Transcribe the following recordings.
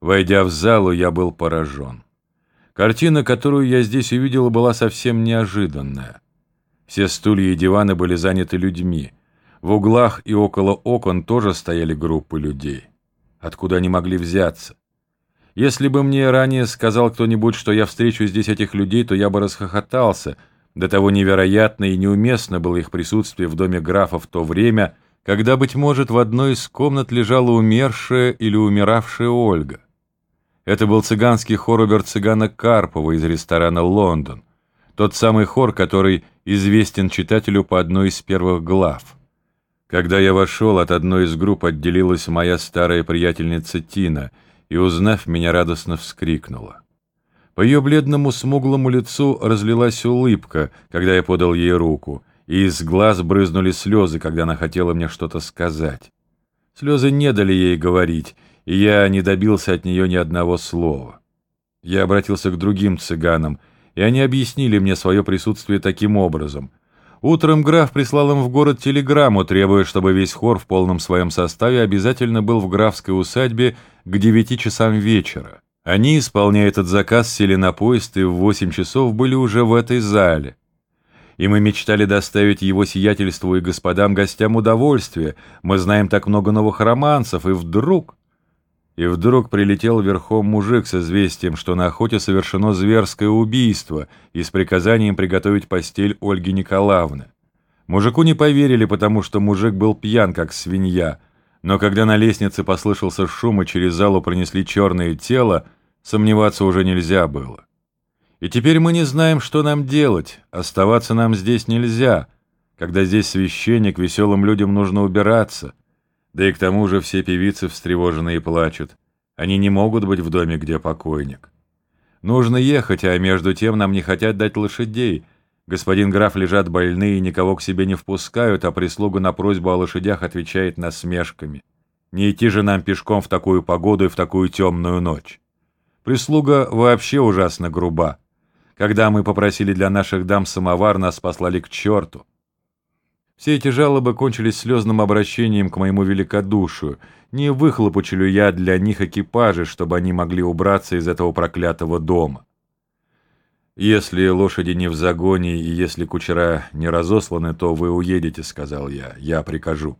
Войдя в залу, я был поражен. Картина, которую я здесь увидел, была совсем неожиданная. Все стулья и диваны были заняты людьми. В углах и около окон тоже стояли группы людей. Откуда они могли взяться? Если бы мне ранее сказал кто-нибудь, что я встречу здесь этих людей, то я бы расхохотался. До того невероятно и неуместно было их присутствие в доме графа в то время, когда, быть может, в одной из комнат лежала умершая или умиравшая Ольга. Это был цыганский хор обер-цыгана Карпова из ресторана «Лондон», тот самый хор, который известен читателю по одной из первых глав. Когда я вошел, от одной из групп отделилась моя старая приятельница Тина и, узнав меня, радостно вскрикнула. По ее бледному смуглому лицу разлилась улыбка, когда я подал ей руку, и из глаз брызнули слезы, когда она хотела мне что-то сказать. Слезы не дали ей говорить, и я не добился от нее ни одного слова. Я обратился к другим цыганам, и они объяснили мне свое присутствие таким образом. Утром граф прислал им в город телеграмму, требуя, чтобы весь хор в полном своем составе обязательно был в графской усадьбе к девяти часам вечера. Они, исполняя этот заказ, сели на поезд и в восемь часов были уже в этой зале. И мы мечтали доставить его сиятельству и господам гостям удовольствие. Мы знаем так много новых романсов, и вдруг... И вдруг прилетел верхом мужик с известием, что на охоте совершено зверское убийство и с приказанием приготовить постель Ольги Николаевны. Мужику не поверили, потому что мужик был пьян, как свинья, но когда на лестнице послышался шум и через залу пронесли черное тело, сомневаться уже нельзя было. И теперь мы не знаем, что нам делать, оставаться нам здесь нельзя. Когда здесь священник, веселым людям нужно убираться. Да и к тому же все певицы встревоженные плачут. Они не могут быть в доме, где покойник. Нужно ехать, а между тем нам не хотят дать лошадей. Господин граф лежат больные никого к себе не впускают, а прислуга на просьбу о лошадях отвечает насмешками. Не идти же нам пешком в такую погоду и в такую темную ночь. Прислуга вообще ужасно груба. Когда мы попросили для наших дам самовар, нас послали к черту. Все эти жалобы кончились слезным обращением к моему великодушию. Не выхлопучили я для них экипажи, чтобы они могли убраться из этого проклятого дома. «Если лошади не в загоне и если кучера не разосланы, то вы уедете», — сказал я. «Я прикажу».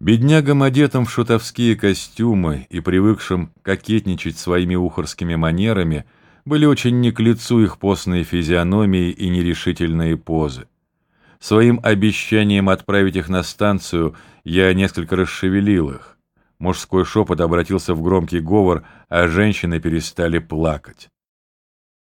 Беднягам, одетым в шутовские костюмы и привыкшим кокетничать своими ухорскими манерами, были очень не к лицу их постные физиономии и нерешительные позы. Своим обещанием отправить их на станцию я несколько расшевелил их. Мужской шепот обратился в громкий говор, а женщины перестали плакать.